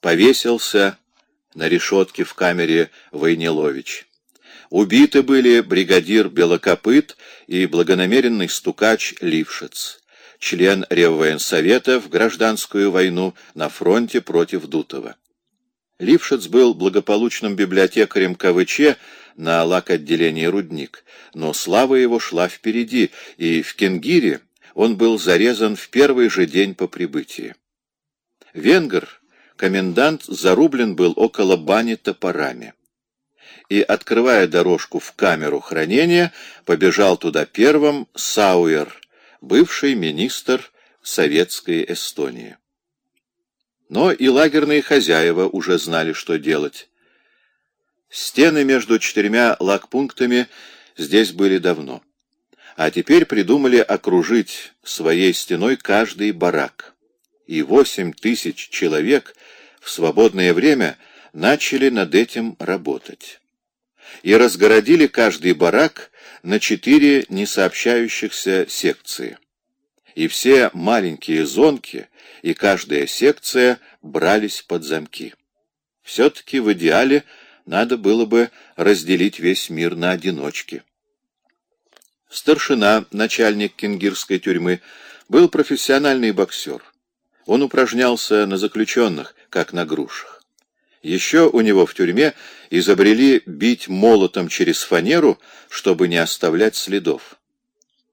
повесился на решетке в камере Войнилович. Убиты были бригадир Белокопыт и благонамеренный стукач Лившиц, член Реввоенсовета в гражданскую войну на фронте против Дутова. Лившиц был благополучным библиотекарем КВЧ на лак-отделении «Рудник», но слава его шла впереди, и в Кенгире он был зарезан в первый же день по прибытии. Венгер, комендант, зарублен был около бани топорами. И, открывая дорожку в камеру хранения, побежал туда первым Сауэр, бывший министр советской Эстонии. Но и лагерные хозяева уже знали, что делать. Стены между четырьмя лагпунктами здесь были давно. А теперь придумали окружить своей стеной каждый барак. И восемь тысяч человек в свободное время начали над этим работать. И разгородили каждый барак на четыре несообщающихся секции и все маленькие зонки и каждая секция брались под замки. Все-таки в идеале надо было бы разделить весь мир на одиночки. Старшина, начальник кенгирской тюрьмы, был профессиональный боксер. Он упражнялся на заключенных, как на грушах. Еще у него в тюрьме изобрели бить молотом через фанеру, чтобы не оставлять следов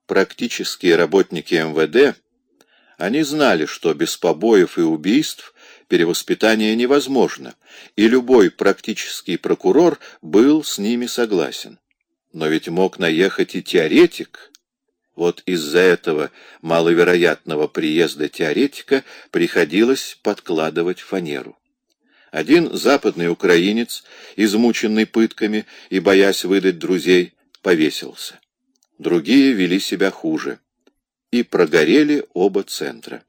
практические работники МВД, они знали, что без побоев и убийств перевоспитание невозможно, и любой практический прокурор был с ними согласен. Но ведь мог наехать и теоретик. Вот из-за этого маловероятного приезда теоретика приходилось подкладывать фанеру. Один западный украинец, измученный пытками и боясь выдать друзей, повесился другие вели себя хуже. И прогорели оба центра.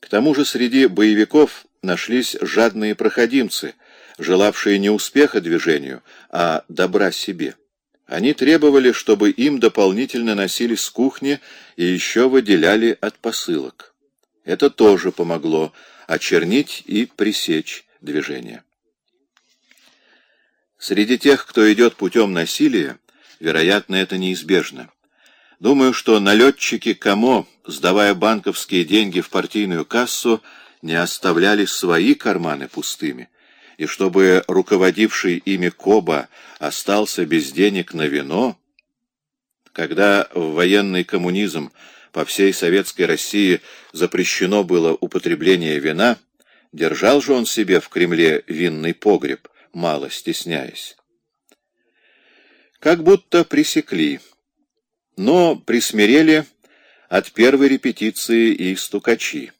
К тому же среди боевиков нашлись жадные проходимцы, желавшие не успеха движению, а добра себе. Они требовали, чтобы им дополнительно носили с кухни и еще выделяли от посылок. Это тоже помогло очернить и пресечь движение. Среди тех, кто идет путем насилия, Вероятно, это неизбежно. Думаю, что налетчики КАМО, сдавая банковские деньги в партийную кассу, не оставляли свои карманы пустыми, и чтобы руководивший ими Коба остался без денег на вино, когда в военный коммунизм по всей советской России запрещено было употребление вина, держал же он себе в Кремле винный погреб, мало стесняясь как будто пресекли, но присмирели от первой репетиции и стукачи.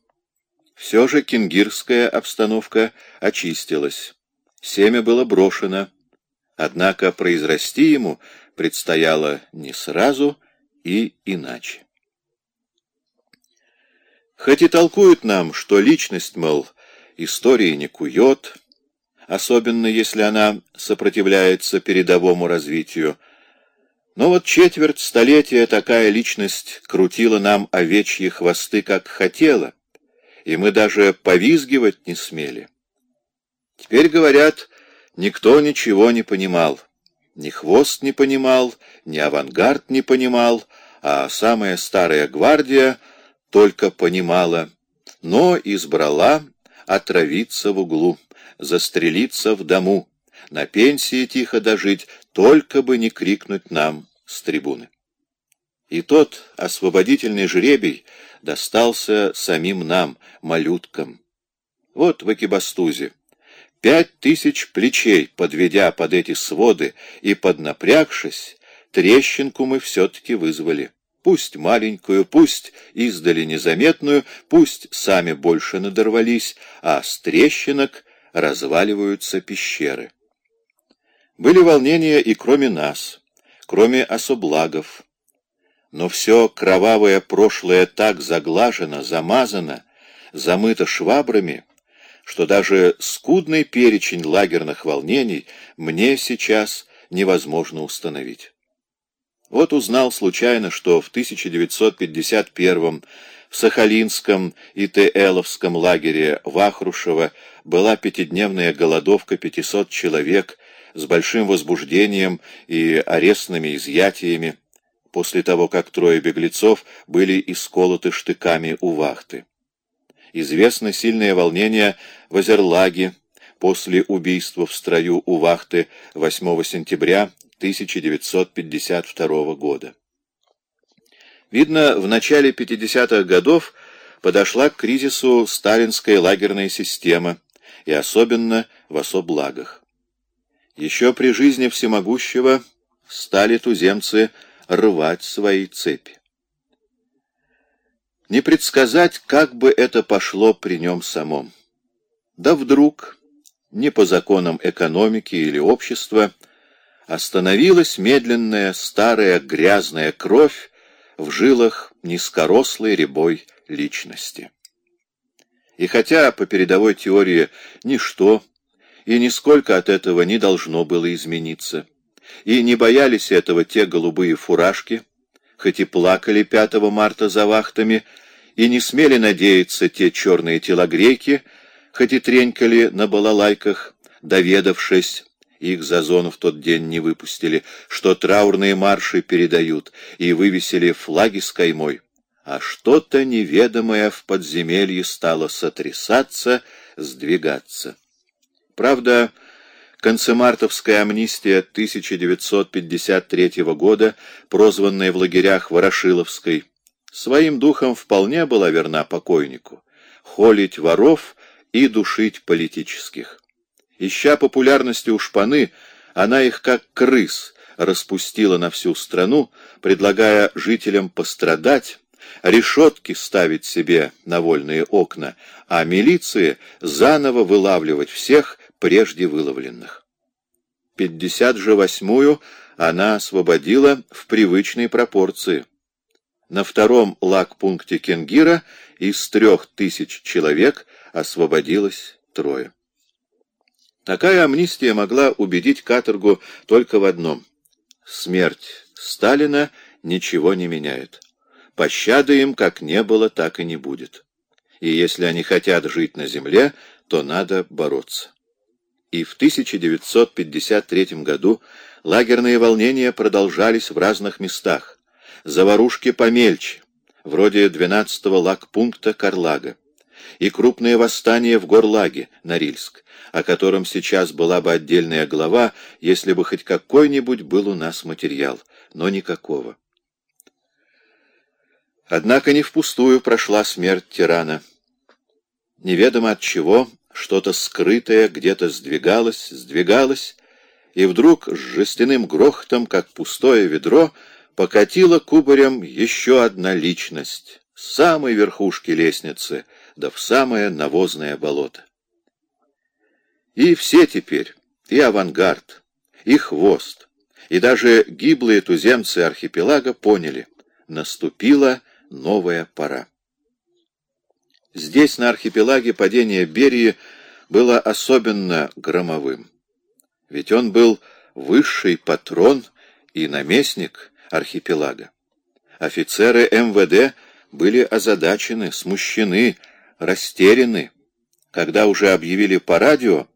Все же кенгирская обстановка очистилась, семя было брошено, однако произрасти ему предстояло не сразу и иначе. Хоть и толкуют нам, что личность, мол, истории не кует, особенно если она сопротивляется передовому развитию. Но вот четверть столетия такая личность крутила нам овечьи хвосты, как хотела, и мы даже повизгивать не смели. Теперь, говорят, никто ничего не понимал. Ни хвост не понимал, ни авангард не понимал, а самая старая гвардия только понимала, но избрала отравиться в углу застрелиться в дому, на пенсии тихо дожить, только бы не крикнуть нам с трибуны. И тот освободительный жребий достался самим нам, малюткам. Вот в Экибастузе. Пять тысяч плечей, подведя под эти своды и поднапрягшись, трещинку мы все-таки вызвали. Пусть маленькую, пусть издали незаметную, пусть сами больше надорвались, а с трещинок разваливаются пещеры. Были волнения и кроме нас, кроме особлагов. Но все кровавое прошлое так заглажено, замазано, замыто швабрами, что даже скудный перечень лагерных волнений мне сейчас невозможно установить. Вот узнал случайно, что в 1951 в Сахалинском и Теэловском лагере Вахрушева была пятидневная голодовка 500 человек с большим возбуждением и арестными изъятиями, после того, как трое беглецов были исколоты штыками у вахты. Известно сильное волнение в Азерлаге после убийства в строю у вахты 8 сентября 1952 года. Видно, в начале 50-х годов подошла к кризису сталинская лагерная система, и особенно в особлагах. Еще при жизни всемогущего стали туземцы рвать свои цепи. Не предсказать, как бы это пошло при нем самом. Да вдруг, не по законам экономики или общества, остановилась медленная старая грязная кровь в жилах низкорослой рябой личности. И хотя по передовой теории ничто и нисколько от этого не должно было измениться, и не боялись этого те голубые фуражки, хоть и плакали 5 марта за вахтами, и не смели надеяться те черные телогрейки, хоть и тренькали на балалайках, доведавшись, их за зону в тот день не выпустили, что траурные марши передают, и вывесили флаги с каймой. А что-то неведомое в подземелье стало сотрясаться, сдвигаться. Правда, Концемартовская амнистия 1953 года, прозванная в лагерях Ворошиловской, своим духом вполне была верна покойнику — холить воров и душить политических. Ища популярности у шпаны, она их как крыс распустила на всю страну, предлагая жителям пострадать, решетки ставить себе на вольные окна, а милиции заново вылавливать всех, прежде выловленных. Пятьдесят же восьмую она освободила в привычной пропорции. На втором лагпункте Кенгира из трех тысяч человек освободилось трое. Такая амнистия могла убедить каторгу только в одном. Смерть Сталина ничего не меняет. Пощады им как не было, так и не будет. И если они хотят жить на земле, то надо бороться и в 1953 году лагерные волнения продолжались в разных местах. Заварушки помельче, вроде 12-го лагпункта Карлага, и крупные восстания в Горлаге, Норильск, о котором сейчас была бы отдельная глава, если бы хоть какой-нибудь был у нас материал, но никакого. Однако не впустую прошла смерть тирана. Неведомо от чего что-то скрытое где-то сдвигалось, сдвигалось, и вдруг с жестяным грохотом, как пустое ведро, покатила кубарем еще одна личность с самой верхушки лестницы, да в самое навозное болото. И все теперь, и авангард, и хвост, и даже гиблые туземцы архипелага поняли — наступила новая пора. Здесь, на архипелаге, падение Берии было особенно громовым. Ведь он был высший патрон и наместник архипелага. Офицеры МВД были озадачены, смущены, растеряны. Когда уже объявили по радио,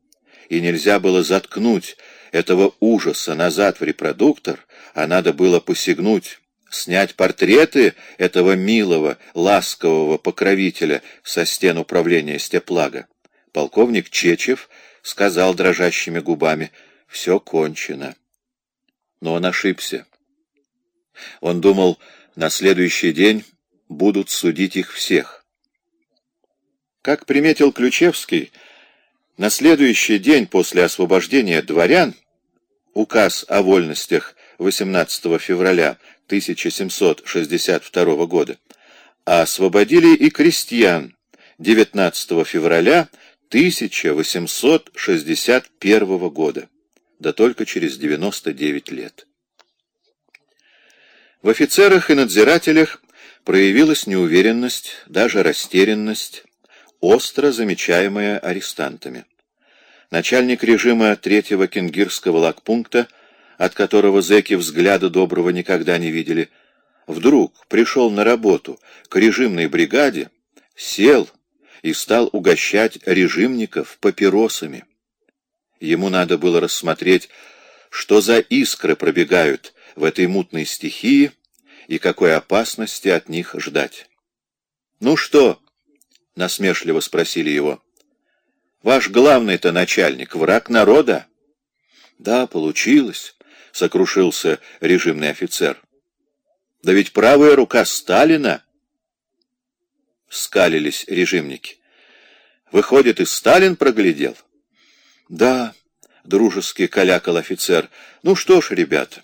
и нельзя было заткнуть этого ужаса назад в репродуктор, а надо было посягнуть снять портреты этого милого, ласкового покровителя со стен управления степлага. Полковник Чечев сказал дрожащими губами, «Все кончено». Но он ошибся. Он думал, на следующий день будут судить их всех. Как приметил Ключевский, на следующий день после освобождения дворян указ о вольностях 18 февраля 1762 года, а освободили и крестьян 19 февраля 1861 года, да только через 99 лет. В офицерах и надзирателях проявилась неуверенность, даже растерянность, остро замечаемая арестантами. Начальник режима третьего кенгирского лагпункта от которого зэки взгляда доброго никогда не видели, вдруг пришел на работу к режимной бригаде, сел и стал угощать режимников папиросами. Ему надо было рассмотреть, что за искры пробегают в этой мутной стихии и какой опасности от них ждать. «Ну что?» — насмешливо спросили его. «Ваш главный-то начальник, враг народа?» «Да, получилось», — сокрушился режимный офицер. «Да ведь правая рука Сталина...» Скалились режимники. «Выходит, и Сталин проглядел?» «Да», — дружески калякал офицер. «Ну что ж, ребята,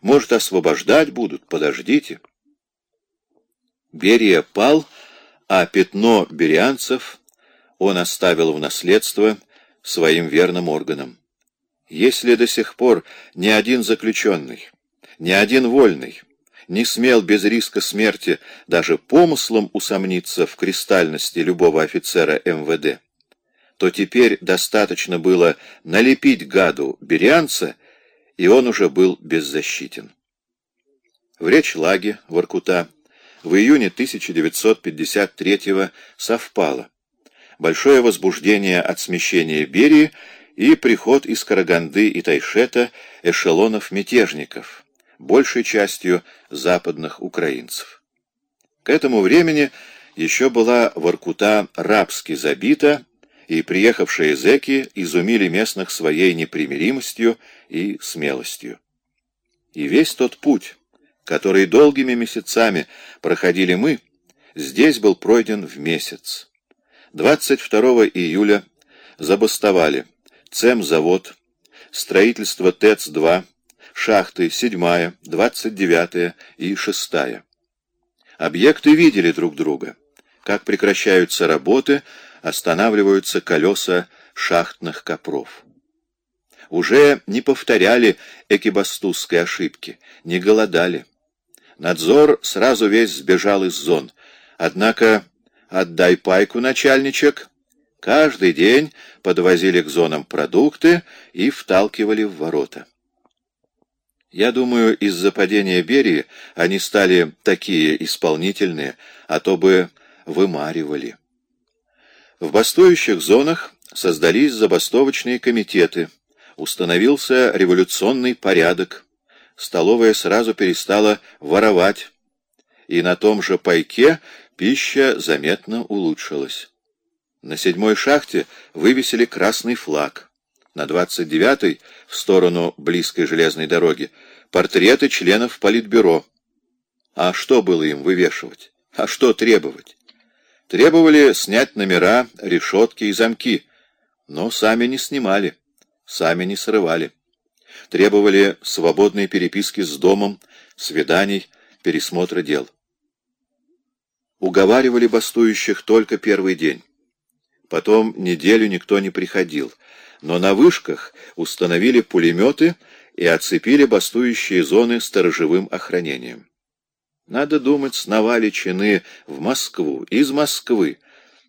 может, освобождать будут, подождите». Берия пал, а пятно берианцев он оставил в наследство своим верным органам. Если до сих пор ни один заключенный, ни один вольный не смел без риска смерти даже помыслом усомниться в кристальности любого офицера МВД, то теперь достаточно было налепить гаду берианца, и он уже был беззащитен. В Речлаге, Воркута, в июне 1953 совпало большое возбуждение от смещения Берии и приход из Караганды и Тайшета эшелонов мятежников, большей частью западных украинцев. К этому времени еще была Воркута рабски забита, и приехавшие зэки изумили местных своей непримиримостью и смелостью. И весь тот путь который долгими месяцами проходили мы, здесь был пройден в месяц. 22 июля забастовали ЦЕМ-завод, строительство ТЭЦ-2, шахты 7, 29 и 6. Объекты видели друг друга. Как прекращаются работы, останавливаются колеса шахтных копров уже не повторяли экибастузской ошибки, не голодали. Надзор сразу весь сбежал из зон. Однако «отдай пайку, начальничек». Каждый день подвозили к зонам продукты и вталкивали в ворота. Я думаю, из-за падения Берии они стали такие исполнительные, а то бы вымаривали. В бастующих зонах создались забастовочные комитеты, установился революционный порядок, столовая сразу перестала воровать, и на том же пайке пища заметно улучшилась. На седьмой шахте вывесили красный флаг. На двадцать девятой, в сторону близкой железной дороги, портреты членов Политбюро. А что было им вывешивать? А что требовать? Требовали снять номера, решетки и замки, но сами не снимали, сами не срывали требовали свободной переписки с домом, свиданий, пересмотра дел. Уговаривали бастующих только первый день. Потом неделю никто не приходил, но на вышках установили пулеметы и оцепили бастующие зоны сторожевым охранением. Надо думать, сновали чины в Москву, из Москвы.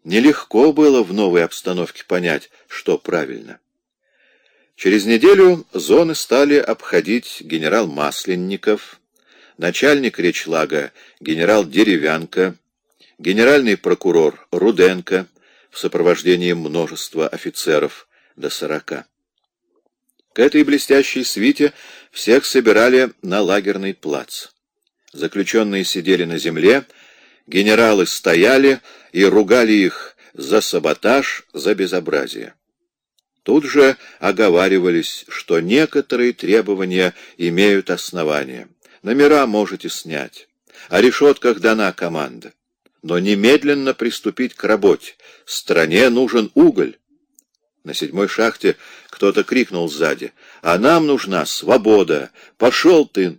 Нелегко было в новой обстановке понять, что правильно. Через неделю зоны стали обходить генерал Масленников, начальник Речлага генерал Деревянко, генеральный прокурор Руденко в сопровождении множества офицеров до сорока. К этой блестящей свите всех собирали на лагерный плац. Заключенные сидели на земле, генералы стояли и ругали их за саботаж, за безобразие. Тут же оговаривались, что некоторые требования имеют основания. Номера можете снять. О решетках дана команда. Но немедленно приступить к работе. Стране нужен уголь. На седьмой шахте кто-то крикнул сзади. «А нам нужна свобода! Пошел ты!»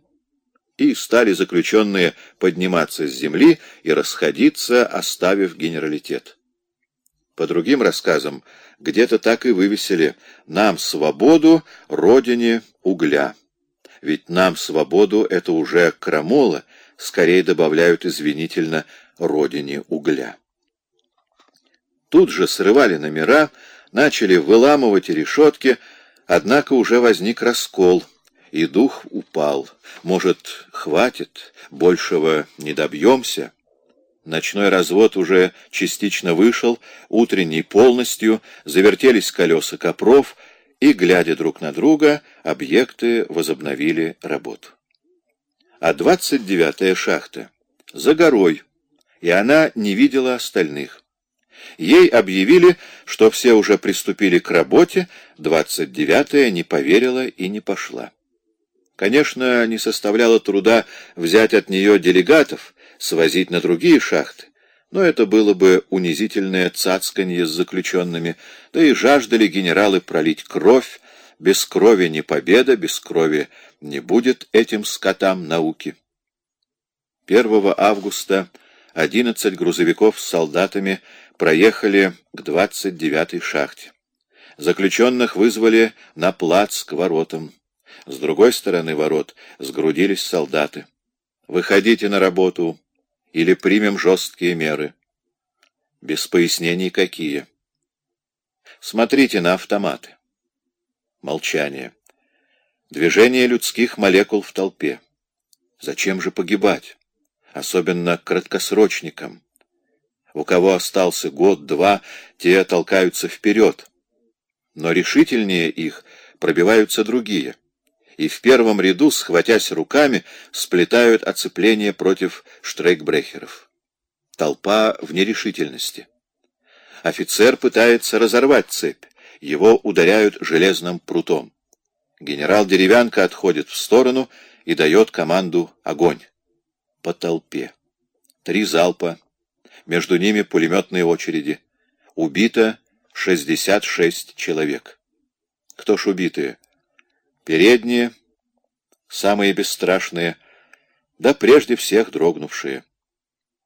И стали заключенные подниматься с земли и расходиться, оставив генералитет. По другим рассказам, где-то так и вывесили «Нам свободу, родине угля». Ведь «нам свободу» — это уже крамола, скорее добавляют извинительно «родине угля». Тут же срывали номера, начали выламывать решетки, однако уже возник раскол. и дух упал. Может, хватит, большего не добьемся? Ночной развод уже частично вышел, утренний полностью, завертелись колеса копров, и, глядя друг на друга, объекты возобновили работу. А двадцать девятая шахта за горой, и она не видела остальных. Ей объявили, что все уже приступили к работе, двадцать девятая не поверила и не пошла. Конечно, не составляло труда взять от нее делегатов, свозить на другие шахты, но это было бы унизительное цацканье с заключенными, да и жаждали генералы пролить кровь, без крови не победа, без крови не будет этим скотам науки. 1 августа 11 грузовиков с солдатами проехали к 29-й шахте. Заключенных вызвали на плац к воротам. С другой стороны ворот сгрудились солдаты. «Выходите на работу, или примем жесткие меры». Без пояснений какие. Смотрите на автоматы. Молчание. Движение людских молекул в толпе. Зачем же погибать? Особенно краткосрочникам. У кого остался год-два, те толкаются вперед. Но решительнее их пробиваются другие. И в первом ряду, схватясь руками, сплетают оцепление против штрейкбрехеров. Толпа в нерешительности. Офицер пытается разорвать цепь. Его ударяют железным прутом. Генерал Деревянко отходит в сторону и дает команду «Огонь!» По толпе. Три залпа. Между ними пулеметные очереди. Убито 66 человек. Кто ж убитые? Передние, самые бесстрашные, да прежде всех дрогнувшие.